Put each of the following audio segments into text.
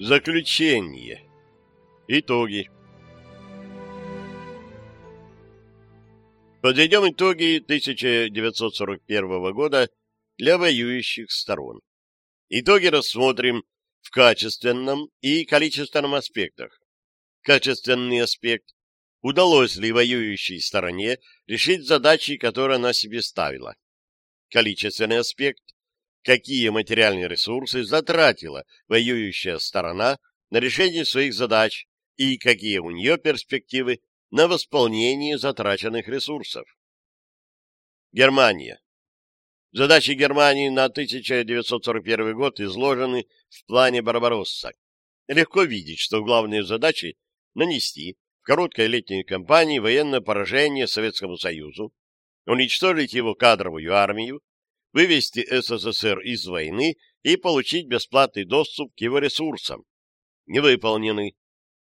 Заключение. Итоги. Подведем итоги 1941 года для воюющих сторон. Итоги рассмотрим в качественном и количественном аспектах. Качественный аспект – удалось ли воюющей стороне решить задачи, которые она себе ставила. Количественный аспект – какие материальные ресурсы затратила воюющая сторона на решение своих задач и какие у нее перспективы на восполнение затраченных ресурсов. Германия. Задачи Германии на 1941 год изложены в плане Барбаросса. Легко видеть, что главные задачи нанести в короткой летней кампании военное поражение Советскому Союзу, уничтожить его кадровую армию, вывести СССР из войны и получить бесплатный доступ к его ресурсам. Не выполнены.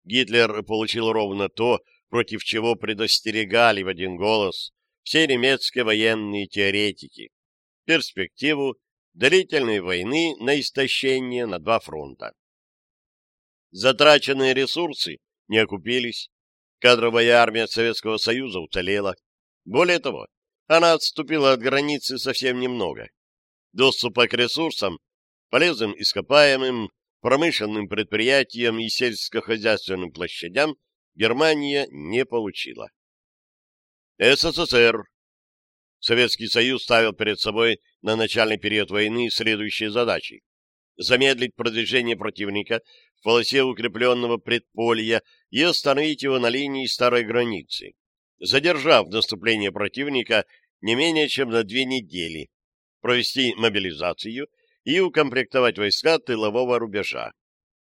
Гитлер получил ровно то, против чего предостерегали в один голос все немецкие военные теоретики. Перспективу длительной войны на истощение на два фронта. Затраченные ресурсы не окупились, кадровая армия Советского Союза уцелела. Более того, она отступила от границы совсем немного. Доступа к ресурсам, полезным ископаемым, промышленным предприятиям и сельскохозяйственным площадям Германия не получила. СССР. Советский Союз ставил перед собой на начальный период войны следующие задачи. Замедлить продвижение противника в полосе укрепленного предполья и остановить его на линии старой границы. Задержав наступление противника не менее чем за две недели, провести мобилизацию и укомплектовать войска тылового рубежа,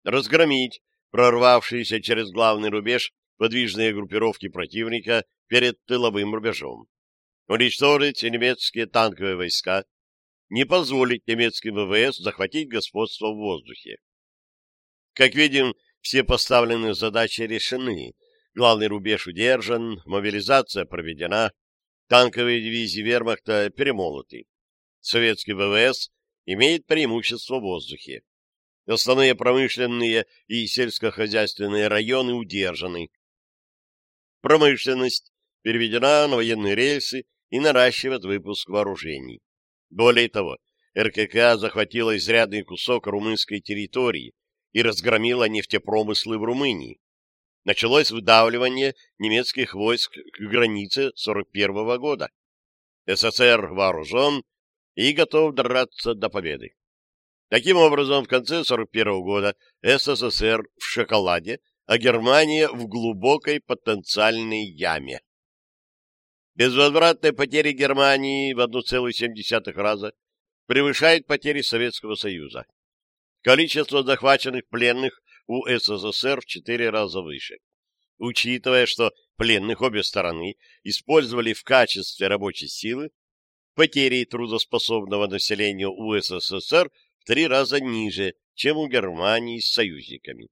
разгромить прорвавшиеся через главный рубеж подвижные группировки противника перед тыловым рубежом, уничтожить немецкие танковые войска, не позволить немецким ВВС захватить господство в воздухе. Как видим, все поставленные задачи решены, главный рубеж удержан, мобилизация проведена, танковые дивизии вермахта перемолоты. Советский ВВС имеет преимущество в воздухе. Основные промышленные и сельскохозяйственные районы удержаны. Промышленность переведена на военные рельсы и наращивает выпуск вооружений. Более того, РКК захватила изрядный кусок румынской территории и разгромила нефтепромыслы в Румынии началось выдавливание немецких войск к границе 41 года. СССР вооружен и готов драться до победы. Таким образом, в конце 41 года СССР в шоколаде, а Германия в глубокой потенциальной яме. Безвозвратные потери Германии в 1,7 раза превышают потери Советского Союза. Количество захваченных пленных – у СССР в четыре раза выше. Учитывая, что пленных обе стороны использовали в качестве рабочей силы, потери трудоспособного населения у СССР в три раза ниже, чем у Германии с союзниками.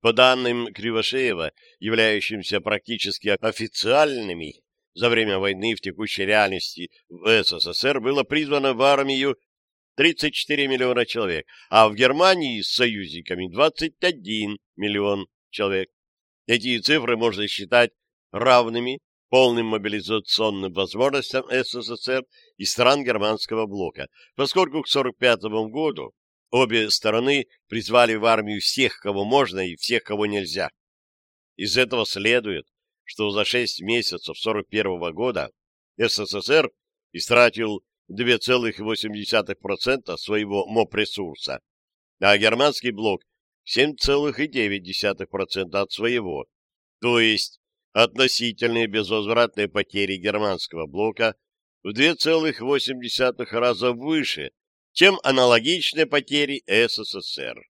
По данным Кривошеева, являющимся практически официальными, за время войны в текущей реальности в СССР было призвано в армию 34 миллиона человек, а в Германии с союзниками 21 миллион человек. Эти цифры можно считать равными полным мобилизационным возможностям СССР и стран германского блока, поскольку к 1945 году обе стороны призвали в армию всех, кого можно и всех, кого нельзя. Из этого следует, что за 6 месяцев 1941 года СССР истратил 2,8% своего МОП-ресурса, а германский блок 7,9% от своего, то есть относительные безвозвратные потери германского блока в 2,8 раза выше, чем аналогичные потери СССР.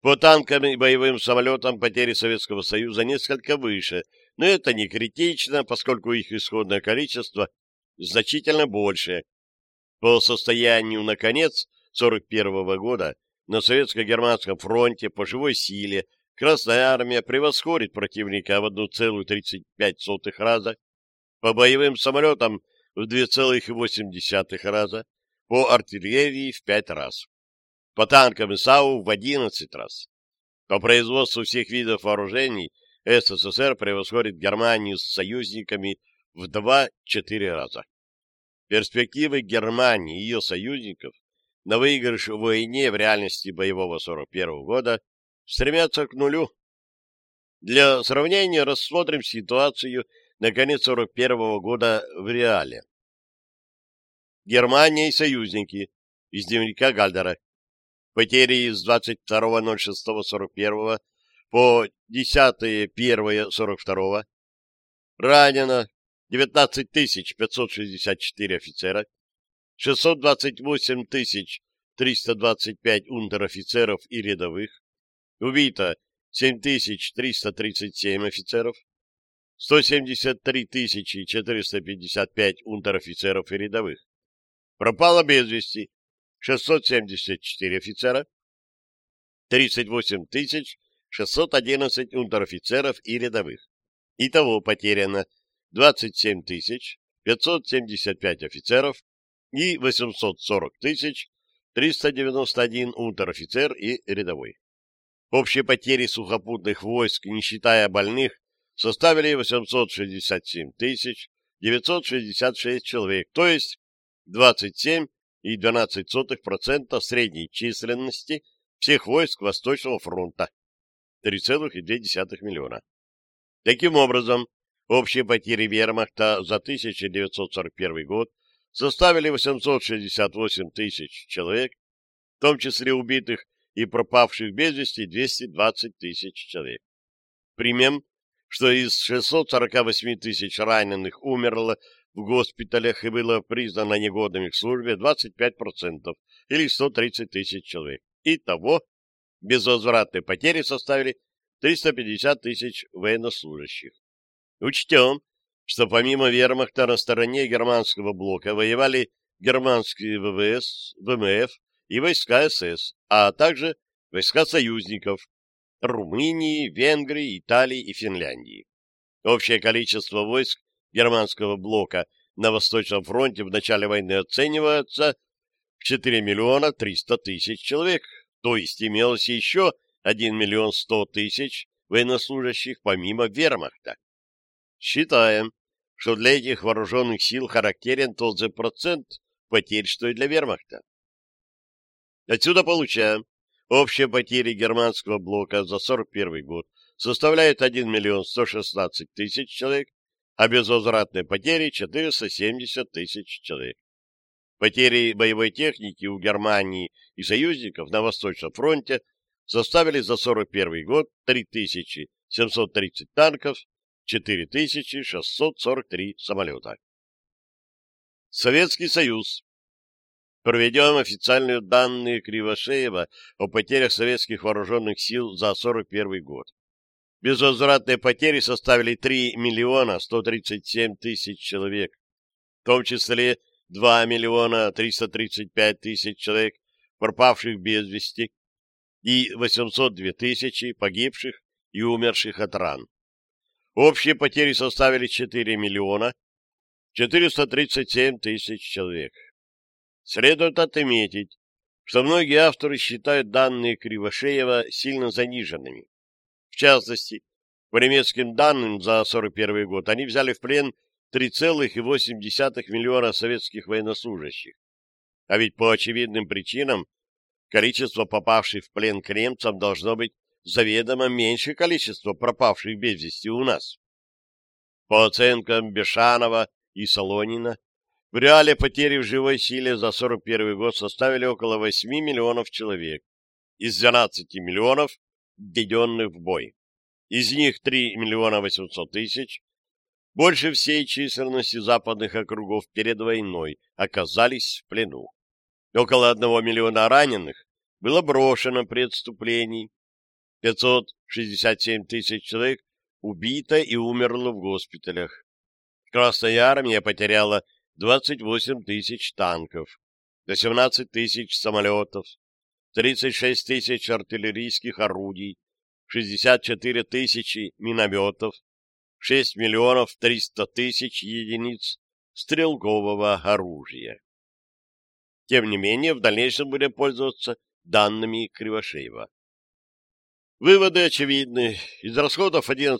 По танкам и боевым самолетам потери Советского Союза несколько выше, но это не критично, поскольку их исходное количество значительно больше. По состоянию на конец 1941 года на Советско-Германском фронте по живой силе Красная Армия превосходит противника в 1,35 раза, по боевым самолетам в 2,8 раза, по артиллерии в 5 раз, по танкам и САУ в 11 раз. По производству всех видов вооружений СССР превосходит Германию с союзниками в 2-4 раза. Перспективы Германии и ее союзников на выигрыш в войне в реальности боевого 41 года стремятся к нулю. Для сравнения рассмотрим ситуацию на конец 41 года в реале. Германия и союзники из дневника Гальдера. Потери с 22.06.41 по 10.01.42. Ранено 19 564 офицера, 628 325 унтер-офицеров и рядовых, убито 7337 офицеров, 173 455 унтер-офицеров и рядовых. Пропало без вести 674 офицера, 38 611 унтер-офицеров и рядовых. Итого потеряно 1 27 тысяч 575 офицеров и 840 тысяч 391 унтер-офицер и рядовой. Общие потери сухопутных войск, не считая больных, составили 867 тысяч 966 человек, то есть 27,12% средней численности всех войск Восточного фронта, 3,2 миллиона. Таким образом, Общие потери вермахта за 1941 год составили 868 тысяч человек, в том числе убитых и пропавших без вести 220 тысяч человек. Примем, что из 648 тысяч раненых умерло в госпиталях и было признано негодными к службе 25% или 130 тысяч человек. Итого безвозвратные потери составили 350 тысяч военнослужащих. Учтем, что помимо вермахта на стороне германского блока воевали германские ВВС, ВМФ и войска СС, а также войска союзников Румынии, Венгрии, Италии и Финляндии. Общее количество войск германского блока на Восточном фронте в начале войны оценивается в 4 миллиона 300 тысяч человек, то есть имелось еще 1 миллион 100 тысяч военнослужащих помимо вермахта. Считаем, что для этих вооруженных сил характерен тот же процент потерь, что и для вермахта. Отсюда получаем, общие потери германского блока за 41 год составляют 1 миллион 116 тысяч человек, а безвозвратные потери 470 тысяч человек. Потери боевой техники у Германии и союзников на Восточном фронте составили за 41 год 3730 танков, 4643 самолета. Советский Союз. Проведем официальные данные Кривошеева о потерях советских вооруженных сил за 41 год. Безвозвратные потери составили 3 миллиона 137 тысяч человек, в том числе 2 миллиона 335 тысяч человек, пропавших без вести, и 802 тысячи погибших и умерших от ран. Общие потери составили 4 миллиона 437 тысяч человек. Следует отметить, что многие авторы считают данные Кривошеева сильно заниженными. В частности, по немецким данным за 1941 год они взяли в плен 3,8 миллиона советских военнослужащих. А ведь по очевидным причинам количество попавших в плен к должно быть заведомо меньше количество пропавших без вести у нас. По оценкам Бешанова и Солонина, в реале потери в живой силе за 41 год составили около 8 миллионов человек из 12 миллионов, введенных в бой. Из них 3 миллиона 800 тысяч, больше всей численности западных округов перед войной, оказались в плену. Около 1 миллиона раненых было брошено при отступлении, 567 тысяч человек убито и умерло в госпиталях. Красная армия потеряла 28 тысяч танков, 18 тысяч самолетов, 36 тысяч артиллерийских орудий, 64 тысячи минометов, 6 миллионов 300 тысяч единиц стрелкового оружия. Тем не менее, в дальнейшем будем пользоваться данными Кривошеева. Выводы очевидны. Из расходов 11%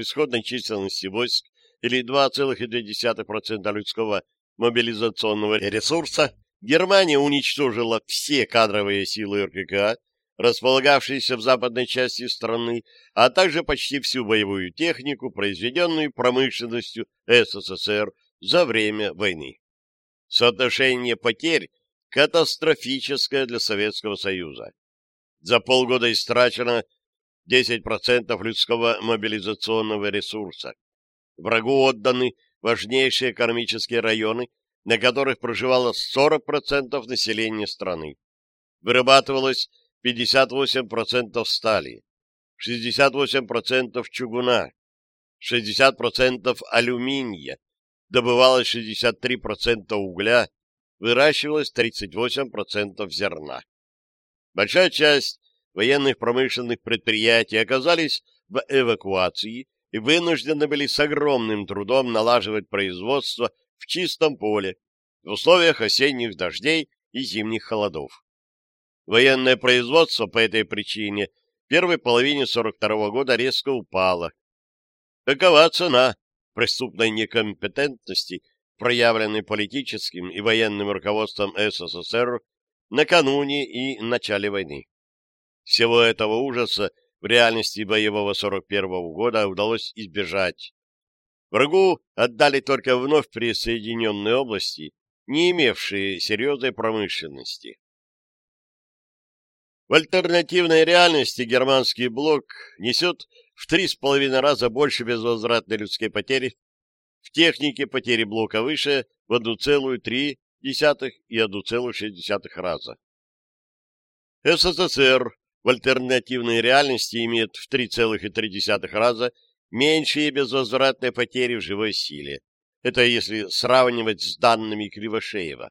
исходной численности войск или 2,2% людского мобилизационного ресурса Германия уничтожила все кадровые силы РКК, располагавшиеся в западной части страны, а также почти всю боевую технику, произведенную промышленностью СССР за время войны. Соотношение потерь катастрофическое для Советского Союза. За полгода истрачено 10% людского мобилизационного ресурса. Врагу отданы важнейшие кармические районы, на которых проживало 40% населения страны. Вырабатывалось 58% стали, 68% чугуна, 60% алюминия, добывалось 63% угля, выращивалось 38% зерна. Большая часть военных промышленных предприятий оказались в эвакуации и вынуждены были с огромным трудом налаживать производство в чистом поле в условиях осенних дождей и зимних холодов. Военное производство по этой причине в первой половине 42 -го года резко упало. Такова цена преступной некомпетентности, проявленной политическим и военным руководством СССР накануне и начале войны. Всего этого ужаса в реальности боевого 41-го года удалось избежать. Врагу отдали только вновь присоединенные области, не имевшие серьезной промышленности. В альтернативной реальности германский блок несет в три с половиной раза больше безвозвратной людской потери, в технике потери блока выше в 1,3 десятых и 1,6 раза. СССР в альтернативной реальности имеет в 3,3 раза меньшие безвозвратные потери в живой силе. Это если сравнивать с данными Кривошеева.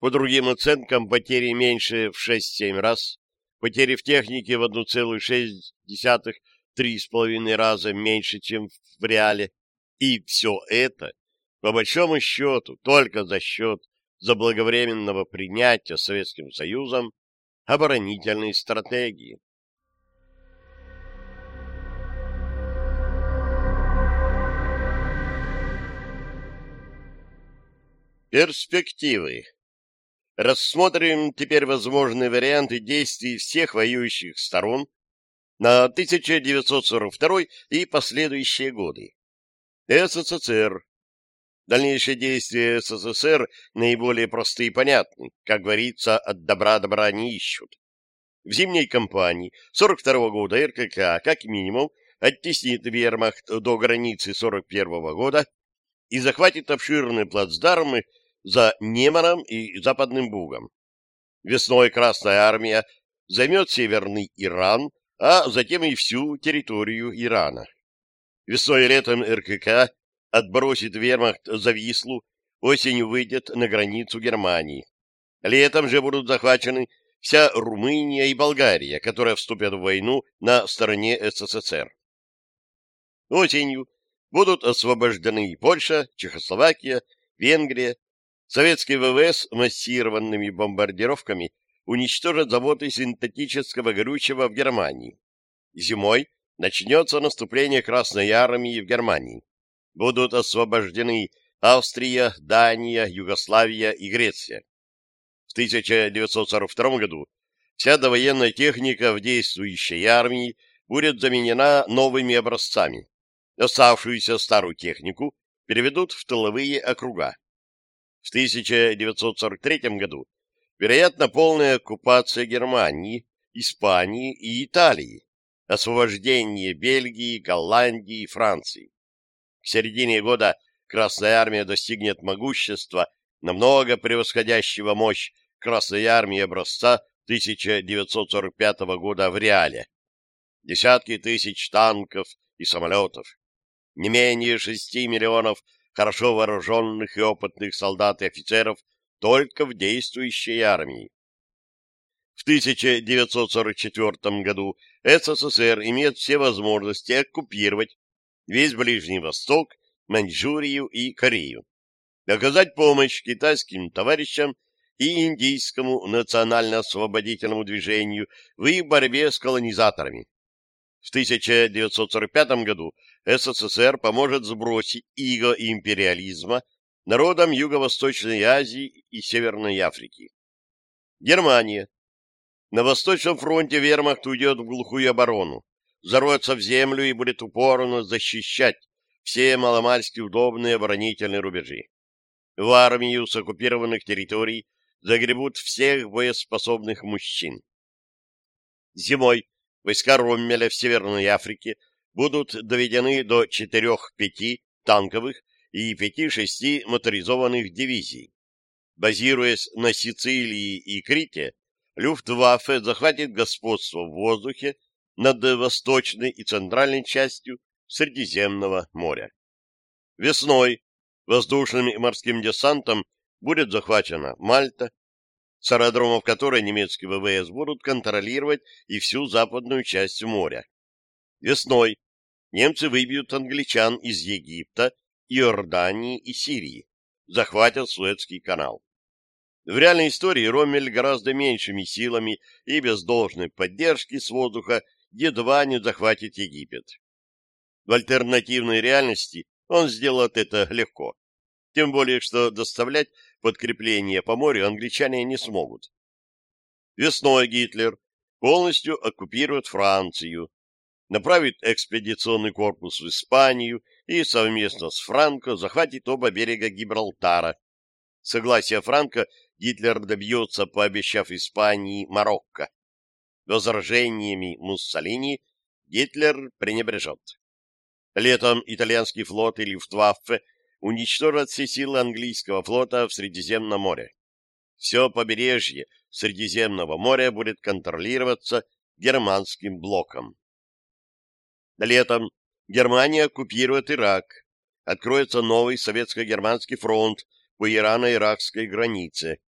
По другим оценкам, потери меньше в 6-7 раз, потери в технике в 1,6-3,5 раза меньше, чем в реале. И все это по большому счету, только за счет заблаговременного принятия Советским Союзом оборонительной стратегии. Перспективы Рассмотрим теперь возможные варианты действий всех воюющих сторон на 1942 и последующие годы. СССР Дальнейшие действия СССР наиболее просты и понятны. Как говорится, от добра добра не ищут. В зимней кампании 42 года РКК, как минимум, оттеснит вермахт до границы 41 года и захватит обширные плацдармы за Неманом и Западным Бугом. Весной Красная Армия займет Северный Иран, а затем и всю территорию Ирана. Весной и летом РКК отбросит вермахт за Вислу, осенью выйдет на границу Германии. Летом же будут захвачены вся Румыния и Болгария, которые вступят в войну на стороне СССР. Осенью будут освобождены и Польша, Чехословакия, Венгрия. Советский ВВС массированными бомбардировками уничтожат заводы синтетического горючего в Германии. Зимой начнется наступление Красной Армии в Германии будут освобождены Австрия, Дания, Югославия и Греция. В 1942 году вся довоенная техника в действующей армии будет заменена новыми образцами. Оставшуюся старую технику переведут в тыловые округа. В 1943 году вероятно полная оккупация Германии, Испании и Италии, освобождение Бельгии, Голландии и Франции середине года Красная Армия достигнет могущества, намного превосходящего мощь Красной Армии образца 1945 года в реале. Десятки тысяч танков и самолетов. Не менее шести миллионов хорошо вооруженных и опытных солдат и офицеров только в действующей армии. В 1944 году СССР имеет все возможности оккупировать весь Ближний Восток, Маньчжурию и Корею, оказать помощь китайским товарищам и индийскому национально-освободительному движению в их борьбе с колонизаторами. В 1945 году СССР поможет сбросить иго империализма народам Юго-Восточной Азии и Северной Африки. Германия. На Восточном фронте вермахт уйдет в глухую оборону зарваться в землю и будет упорно защищать все маломальски удобные оборонительные рубежи. В армию с оккупированных территорий загребут всех боеспособных мужчин. Зимой войска Роммеля в Северной Африке будут доведены до 4-5 танковых и 5-6 моторизованных дивизий. Базируясь на Сицилии и Крите, Люфтваффе захватит господство в воздухе над восточной и центральной частью Средиземного моря. Весной воздушным и морским десантом будет захвачена Мальта, с аэродромов которой немецкие ВВС будут контролировать и всю западную часть моря. Весной немцы выбьют англичан из Египта, Иордании и Сирии, захватят Суэцкий канал. В реальной истории Роммель гораздо меньшими силами и без должной поддержки с воздуха едва не захватит Египет. В альтернативной реальности он сделает это легко. Тем более, что доставлять подкрепление по морю англичане не смогут. Весной Гитлер полностью оккупирует Францию, направит экспедиционный корпус в Испанию и совместно с Франко захватит оба берега Гибралтара. Согласие Франко Гитлер добьется, пообещав Испании Марокко возражениями Муссолини Гитлер пренебрежет. Летом итальянский флот и Люфтваффе уничтожат все силы английского флота в Средиземном море. Все побережье Средиземного моря будет контролироваться германским блоком. Летом Германия оккупирует Ирак. Откроется новый советско-германский фронт по ирано-иракской границе.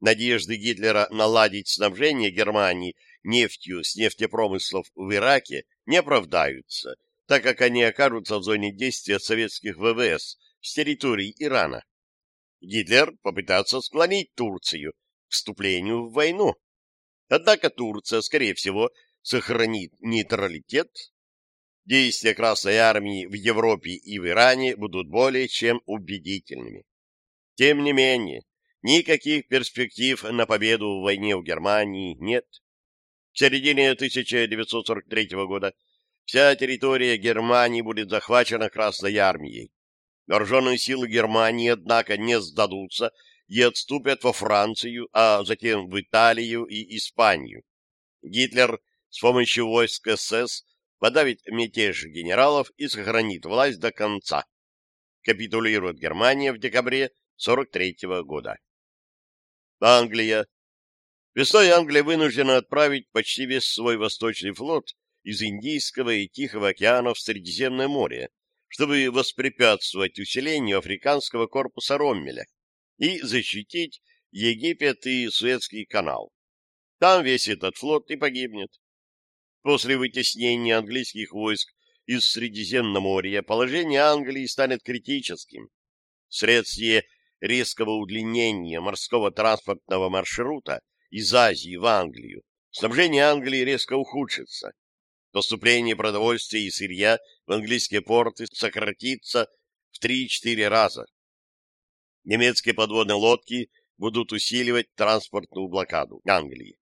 Надежды Гитлера наладить снабжение Германии нефтью с нефтепромыслов в Ираке не оправдаются, так как они окажутся в зоне действия советских ВВС с территории Ирана. Гитлер попытается склонить Турцию к вступлению в войну. Однако Турция, скорее всего, сохранит нейтралитет. Действия Красной Армии в Европе и в Иране будут более чем убедительными. Тем не менее, никаких перспектив на победу в войне в Германии нет. В середине 1943 года вся территория Германии будет захвачена Красной Армией. Вооруженные силы Германии, однако, не сдадутся и отступят во Францию, а затем в Италию и Испанию. Гитлер с помощью войск СС подавит мятеж генералов и сохранит власть до конца. Капитулирует Германия в декабре 1943 года. Англия Весной Англия вынуждена отправить почти весь свой восточный флот из Индийского и Тихого океанов в Средиземное море, чтобы воспрепятствовать усилению африканского корпуса Роммеля и защитить Египет и Суэцкий канал. Там весь этот флот и погибнет. После вытеснения английских войск из Средиземноморья положение Англии станет критическим. Вследствие резкого удлинения морского транспортного маршрута из Азии в Англию. Снабжение Англии резко ухудшится. Поступление продовольствия и сырья в английские порты сократится в 3-4 раза. Немецкие подводные лодки будут усиливать транспортную блокаду Англии.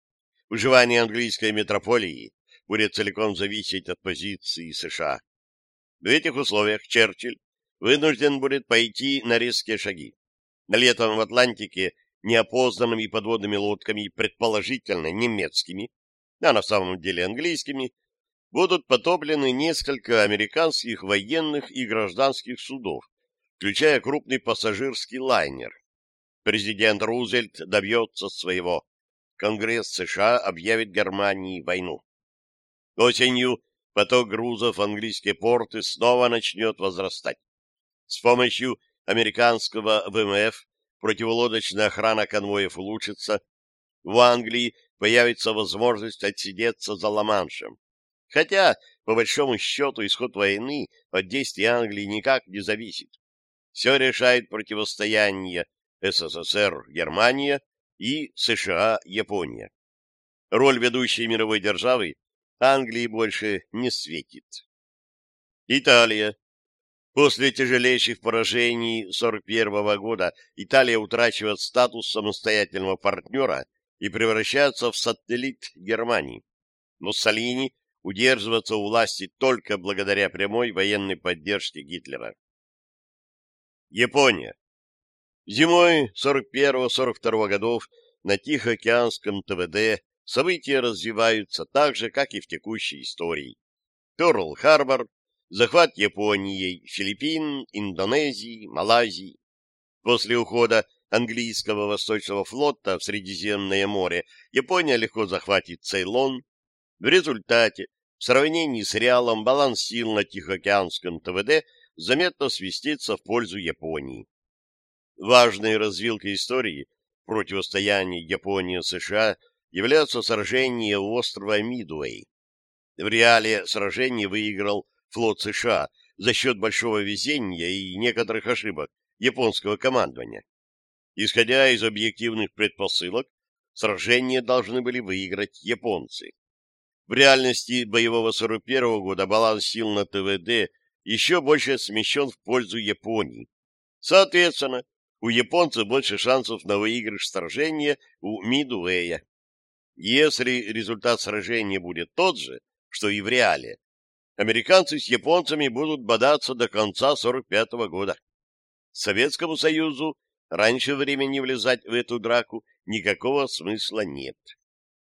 Выживание английской метрополии будет целиком зависеть от позиции США. В этих условиях Черчилль вынужден будет пойти на резкие шаги. На Летом в Атлантике неопознанными подводными лодками, предположительно немецкими, а на самом деле английскими, будут потоплены несколько американских военных и гражданских судов, включая крупный пассажирский лайнер. Президент Рузвельт добьется своего. Конгресс США объявит Германии войну. Осенью поток грузов в английские порты снова начнет возрастать. С помощью американского ВМФ противолодочная охрана конвоев улучшится, в Англии появится возможность отсидеться за Ла-Маншем. Хотя, по большому счету, исход войны от действий Англии никак не зависит. Все решает противостояние СССР-Германия и США-Япония. Роль ведущей мировой державы Англии больше не светит. Италия После тяжелейших поражений 1941 года Италия утрачивает статус самостоятельного партнера и превращается в сателлит Германии. Муссолини удерживается у власти только благодаря прямой военной поддержке Гитлера. Япония. Зимой 41-42 годов на Тихоокеанском ТВД события развиваются так же, как и в текущей истории. Перл-Харбор, захват Японией Филиппин, Индонезии, Малайзии. После ухода английского Восточного флота в Средиземное море Япония легко захватит Цейлон. В результате, в сравнении с реалом, баланс сил на Тихоокеанском ТВД заметно свистится в пользу Японии. Важной развилкой истории противостояния Японии-США является сражение у острова Мидуэй. В реале сражение выиграл флот США за счет большого везения и некоторых ошибок японского командования. Исходя из объективных предпосылок, сражение должны были выиграть японцы. В реальности боевого 41-го года баланс сил на ТВД еще больше смещен в пользу Японии. Соответственно, у японцев больше шансов на выигрыш сражения у Мидуэя. Если результат сражения будет тот же, что и в реале, американцы с японцами будут бодаться до конца 45 -го года. Советскому Союзу раньше времени влезать в эту драку никакого смысла нет.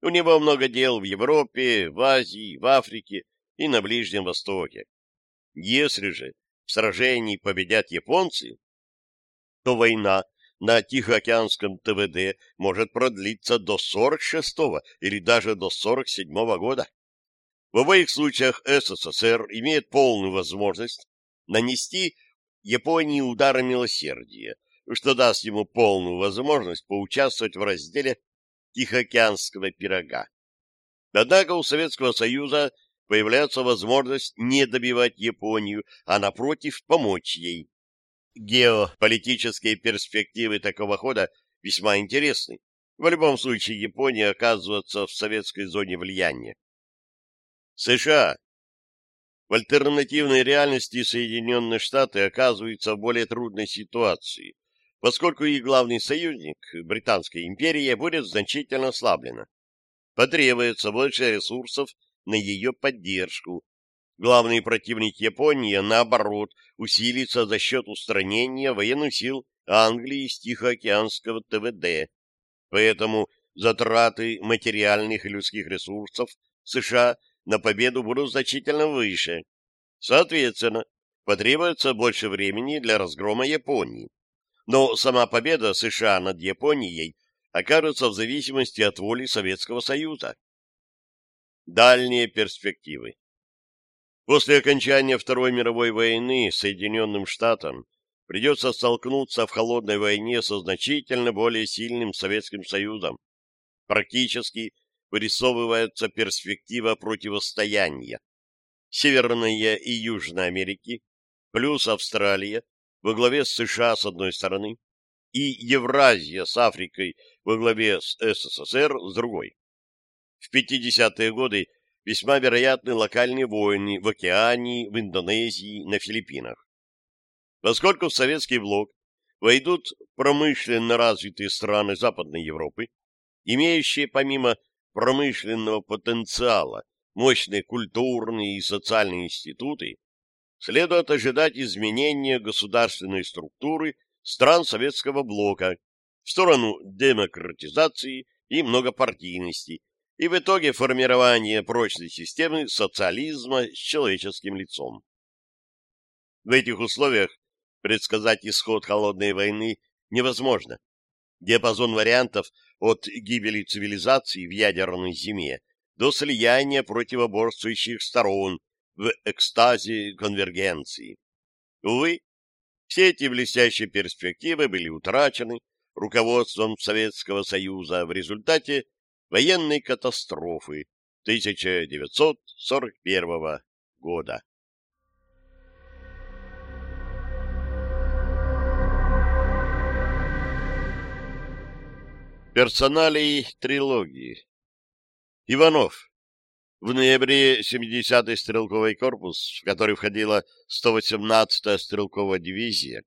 У него много дел в Европе, в Азии, в Африке и на Ближнем Востоке. Если же в сражении победят японцы, то война на Тихоокеанском ТВД может продлиться до 46-го или даже до 47-го года. В обоих случаях СССР имеет полную возможность нанести Японии удары милосердия, что даст ему полную возможность поучаствовать в разделе Тихоокеанского пирога. Однако у Советского Союза появляется возможность не добивать Японию, а напротив помочь ей. Геополитические перспективы такого хода весьма интересны. В любом случае Япония оказывается в советской зоне влияния. США. В альтернативной реальности Соединенные Штаты оказываются в более трудной ситуации, поскольку их главный союзник, Британская империя, будет значительно ослаблена. Потребуется больше ресурсов на ее поддержку. Главный противник Японии, наоборот, усилится за счет устранения военных сил Англии из Тихоокеанского ТВД. Поэтому затраты материальных и людских ресурсов США – на победу будут значительно выше. Соответственно, потребуется больше времени для разгрома Японии. Но сама победа США над Японией окажется в зависимости от воли Советского Союза. Дальние перспективы После окончания Второй мировой войны Соединенным Штатам придется столкнуться в холодной войне со значительно более сильным Советским Союзом, практически вырисовывается перспектива противостояния. Северная и Южная Америки, плюс Австралия, во главе с США с одной стороны, и Евразия с Африкой во главе с СССР с другой. В 50-е годы весьма вероятны локальные войны в Океании, в Индонезии, на Филиппинах. Поскольку в советский блок войдут промышленно развитые страны Западной Европы, имеющие помимо промышленного потенциала, мощные культурные и социальные институты, следует ожидать изменения государственной структуры стран Советского Блока в сторону демократизации и многопартийности и в итоге формирования прочной системы социализма с человеческим лицом. В этих условиях предсказать исход холодной войны невозможно. Диапазон вариантов – от гибели цивилизации в ядерной зиме до слияния противоборствующих сторон в экстазе конвергенции. Увы, все эти блестящие перспективы были утрачены руководством Советского Союза в результате военной катастрофы 1941 года. Персоналии трилогии. Иванов. В ноябре 70-й стрелковый корпус, в который входила 118-я стрелковая дивизия,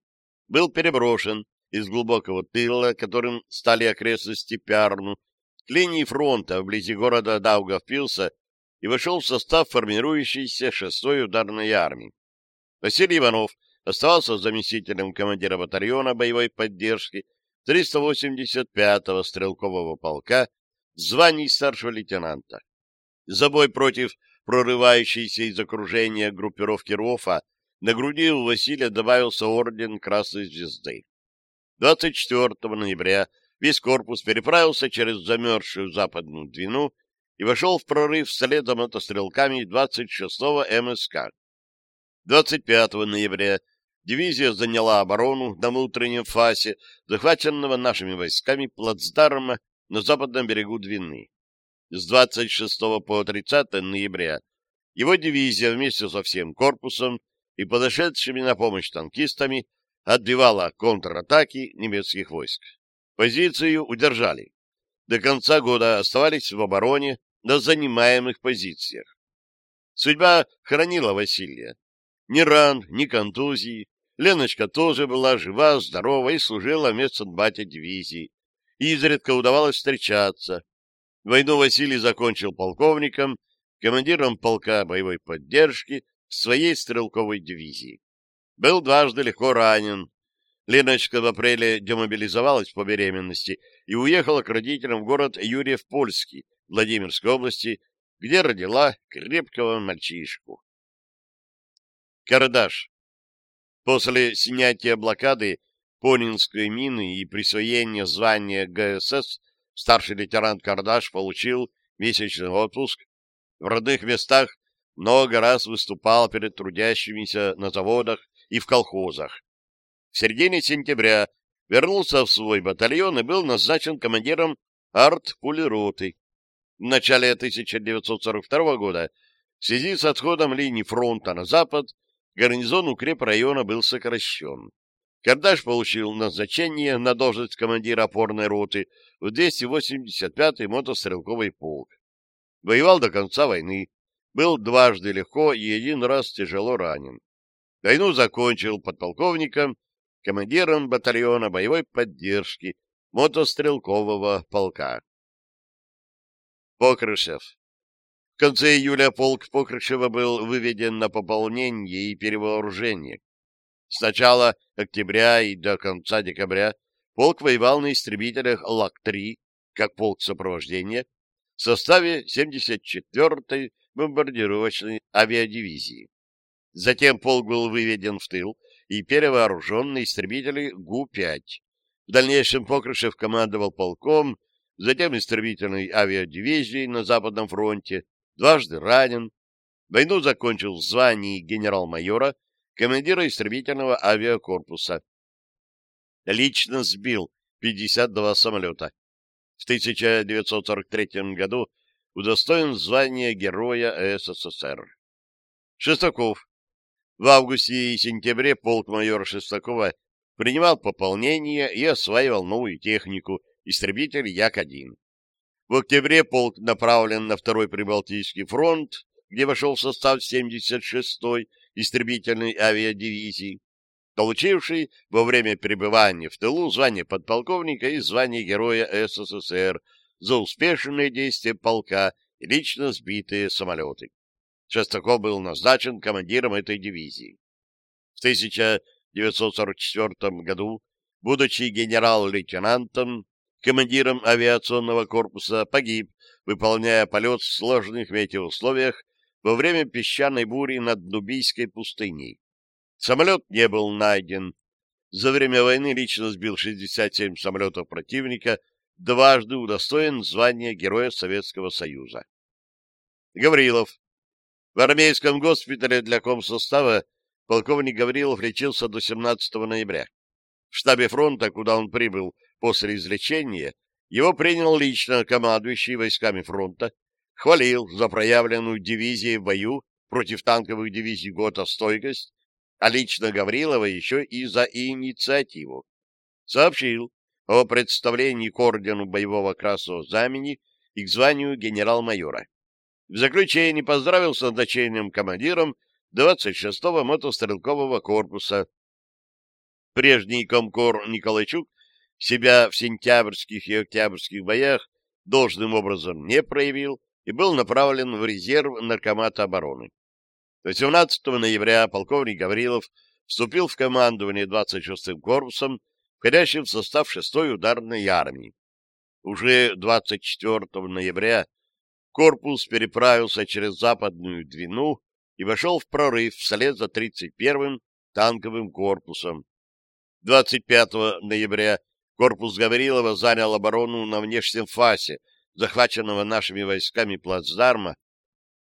был переброшен из глубокого тыла, которым стали окрестности Пярну, к линии фронта вблизи города Даугавпилса и вошел в состав формирующейся 6-й ударной армии. Василий Иванов оставался заместителем командира батальона боевой поддержки 385-го стрелкового полка званий старшего лейтенанта. За бой против прорывающейся из окружения группировки РОФа на груди у Василия добавился орден Красной Звезды. 24 ноября весь корпус переправился через замерзшую западную Двину и вошел в прорыв вслед за мотострелками 26-го МСК. 25 ноября Дивизия заняла оборону на внутреннем фасе, захваченного нашими войсками плацдарма на западном берегу Двины. С 26 по 30 ноября его дивизия вместе со всем корпусом и подошедшими на помощь танкистами отбивала контратаки немецких войск. Позицию удержали. До конца года оставались в обороне на занимаемых позициях. Судьба хранила Василия. Ни ран, ни контузии, Леночка тоже была жива, здорова и служила медсанбате дивизии. Изредка удавалось встречаться. Войну Василий закончил полковником, командиром полка боевой поддержки в своей стрелковой дивизии. Был дважды легко ранен. Леночка в апреле демобилизовалась по беременности и уехала к родителям в город Юрьев-Польский Владимирской области, где родила крепкого мальчишку. Кардаш. После снятия блокады Понинской мины и присвоения звания ГСС старший лейтенант Кардаш получил месячный отпуск. В родных местах много раз выступал перед трудящимися на заводах и в колхозах. В середине сентября вернулся в свой батальон и был назначен командиром арт-пулероты. В начале 1942 года в связи с отходом линии фронта на запад гарнизон укрепрайона был сокращен. Кардаш получил назначение на должность командира опорной роты в 285-й мотострелковый полк. Воевал до конца войны, был дважды легко и один раз тяжело ранен. Войну закончил подполковником, командиром батальона боевой поддержки мотострелкового полка. Покрышев. В конце июля полк Покрышева был выведен на пополнение и перевооружение. С начала октября и до конца декабря полк воевал на истребителях ЛАК-3, как полк сопровождения, в составе 74-й бомбардировочной авиадивизии. Затем полк был выведен в тыл и перевооружен на истребители ГУ-5. В дальнейшем Покрышев командовал полком, затем истребительной авиадивизией на Западном фронте, дважды ранен. Войну закончил в звании генерал-майора, командира истребительного авиакорпуса. Лично сбил 52 самолета. В 1943 году удостоен звания Героя СССР. Шестаков. В августе и сентябре полк майора Шестакова принимал пополнение и осваивал новую технику истребитель Як-1. В октябре полк направлен на Второй Прибалтийский фронт, где вошел в состав 76-й истребительной авиадивизии, получивший во время пребывания в тылу звание подполковника и звание Героя СССР за успешные действия полка и лично сбитые самолеты. Шестаков был назначен командиром этой дивизии. В 1944 году, будучи генерал-лейтенантом, командиром авиационного корпуса, погиб, выполняя полет в сложных метеоусловиях во время песчаной бури над Нубийской пустыней. Самолет не был найден. За время войны лично сбил 67 самолетов противника, дважды удостоен звания Героя Советского Союза. Гаврилов. В армейском госпитале для комсостава полковник Гаврилов лечился до 17 ноября. В штабе фронта, куда он прибыл после извлечения его принял лично командующий войсками фронта, хвалил за проявленную дивизией в бою против танковых дивизий ГОТА стойкость, а лично Гаврилова еще и за инициативу. Сообщил о представлении к ордену боевого красного замени и к званию генерал-майора. В заключении поздравил с назначением командиром 26-го мотострелкового корпуса. Прежний комкор Николайчук себя в сентябрьских и октябрьских боях должным образом не проявил и был направлен в резерв Наркомата обороны. 18 ноября полковник Гаврилов вступил в командование 26-м корпусом, входящим в состав 6-й ударной армии. Уже 24 ноября корпус переправился через Западную Двину и вошел в прорыв вслед за 31-м танковым корпусом. 25 ноября Корпус Гаврилова занял оборону на внешнем фасе, захваченного нашими войсками плацдарма,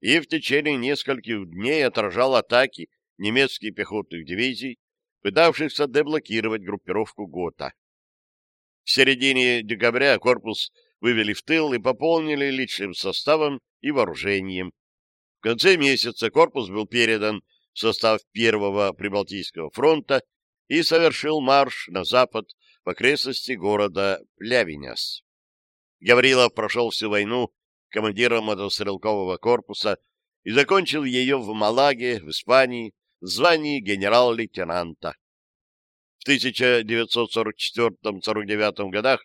и в течение нескольких дней отражал атаки немецких пехотных дивизий, пытавшихся деблокировать группировку ГОТА. В середине декабря корпус вывели в тыл и пополнили личным составом и вооружением. В конце месяца корпус был передан в состав Первого Прибалтийского фронта и совершил марш на запад в окрестности города Плявинес. Гаврилов прошел всю войну командиром мотострелкового корпуса и закончил ее в Малаге, в Испании, в звании генерал-лейтенанта. В 1944-1949 годах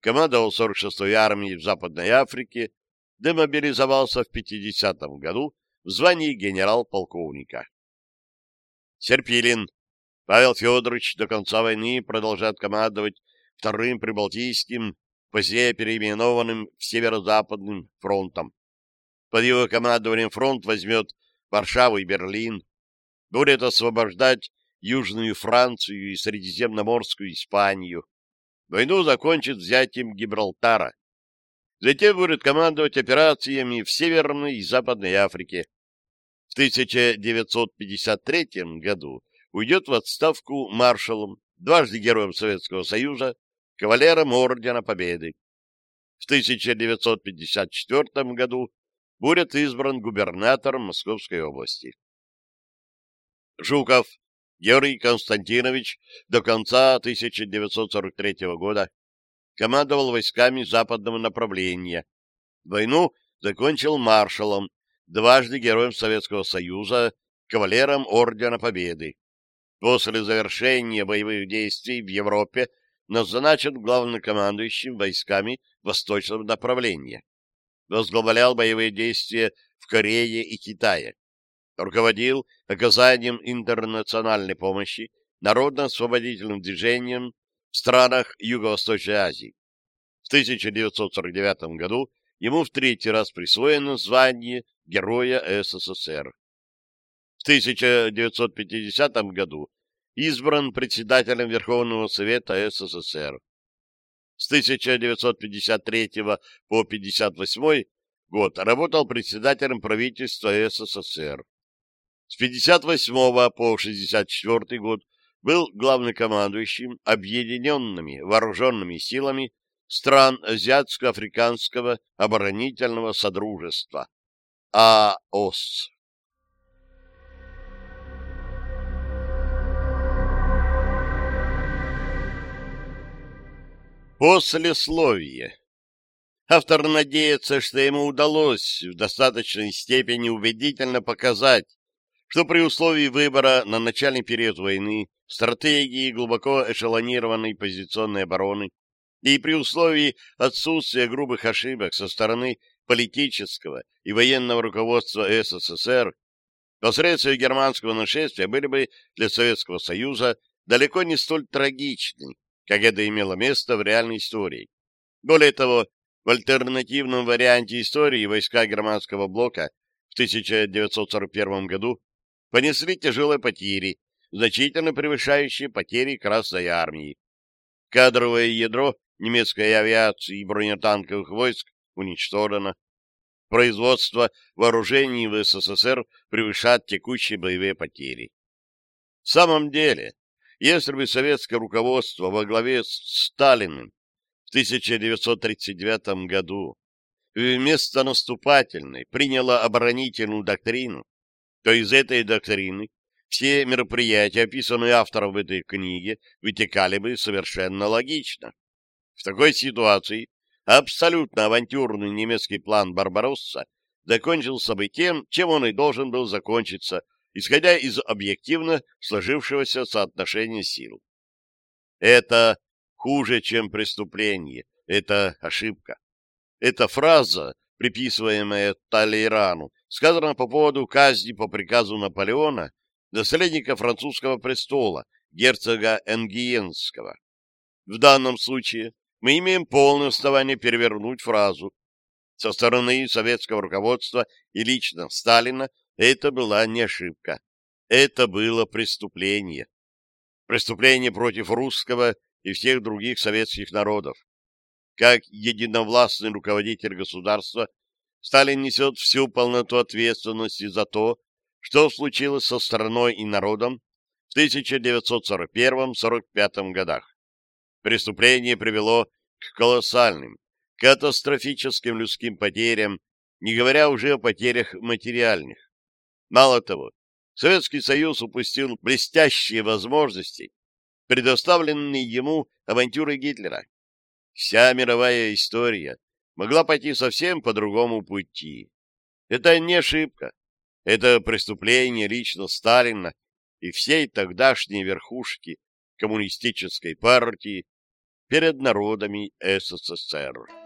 командовал 46-й армией в Западной Африке, демобилизовался в 1950 году в звании генерал-полковника. Серпилин Павел Федорович до конца войны продолжает командовать Вторым Прибалтийским, позднее переименованным в Северо-Западным фронтом. Под его командованием фронт возьмет Варшаву и Берлин, будет освобождать Южную Францию и Средиземноморскую Испанию. Войну закончит взятием Гибралтара. Затем будет командовать операциями в Северной и Западной Африке. В 1953 году уйдет в отставку маршалом, дважды Героем Советского Союза, кавалером Ордена Победы. В 1954 году будет избран губернатором Московской области. Жуков Георгий Константинович до конца 1943 года командовал войсками западного направления. Войну закончил маршалом, дважды Героем Советского Союза, кавалером Ордена Победы после завершения боевых действий в Европе назначен главнокомандующим войсками Восточного направления. Возглавлял боевые действия в Корее и Китае. Руководил оказанием интернациональной помощи народно-освободительным движением в странах Юго-Восточной Азии. В 1949 году ему в третий раз присвоено звание Героя СССР. 1950 году избран председателем Верховного Совета СССР. С 1953 по 1958 год работал председателем правительства СССР. С 1958 по 1964 год был главнокомандующим объединенными вооруженными силами стран Азиатско-Африканского оборонительного содружества АОС. Послесловие. Автор надеется, что ему удалось в достаточной степени убедительно показать, что при условии выбора на начальный период войны, стратегии глубоко эшелонированной позиционной обороны и при условии отсутствия грубых ошибок со стороны политического и военного руководства СССР, последствия германского нашествия были бы для Советского Союза далеко не столь трагичны, как это имело место в реальной истории. Более того, в альтернативном варианте истории войска германского блока в 1941 году понесли тяжелые потери, значительно превышающие потери Красной Армии. Кадровое ядро немецкой авиации и бронетанковых войск уничтожено. Производство вооружений в СССР превышает текущие боевые потери. В самом деле, если бы советское руководство во главе с Сталиным в 1939 году вместо наступательной приняло оборонительную доктрину, то из этой доктрины все мероприятия, описанные автором в этой книге, вытекали бы совершенно логично. В такой ситуации абсолютно авантюрный немецкий план «Барбаросса» закончился бы тем, чем он и должен был закончиться – исходя из объективно сложившегося соотношения сил. Это хуже, чем преступление, это ошибка. Эта фраза, приписываемая Талейрану, сказана по поводу казни по приказу Наполеона, наследника французского престола, герцога Энгиенского. В данном случае мы имеем полное основание перевернуть фразу. Со стороны советского руководства и лично Сталина это была не ошибка. Это было преступление. Преступление против русского и всех других советских народов. Как единовластный руководитель государства, Сталин несет всю полноту ответственности за то, что случилось со страной и народом в 1941-1945 годах. Преступление привело к колоссальным, катастрофическим людским потерям, не говоря уже о потерях материальных. Мало того, Советский Союз упустил блестящие возможности, предоставленные ему авантюрой Гитлера. Вся мировая история могла пойти совсем по другому пути. Это не ошибка. Это преступление лично Сталина и всей тогдашней верхушки коммунистической партии перед народами СССР.